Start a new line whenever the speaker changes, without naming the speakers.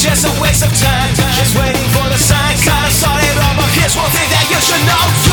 just a waste of time, just waiting for the sign. Kinda started all, but here's one thing that you should know.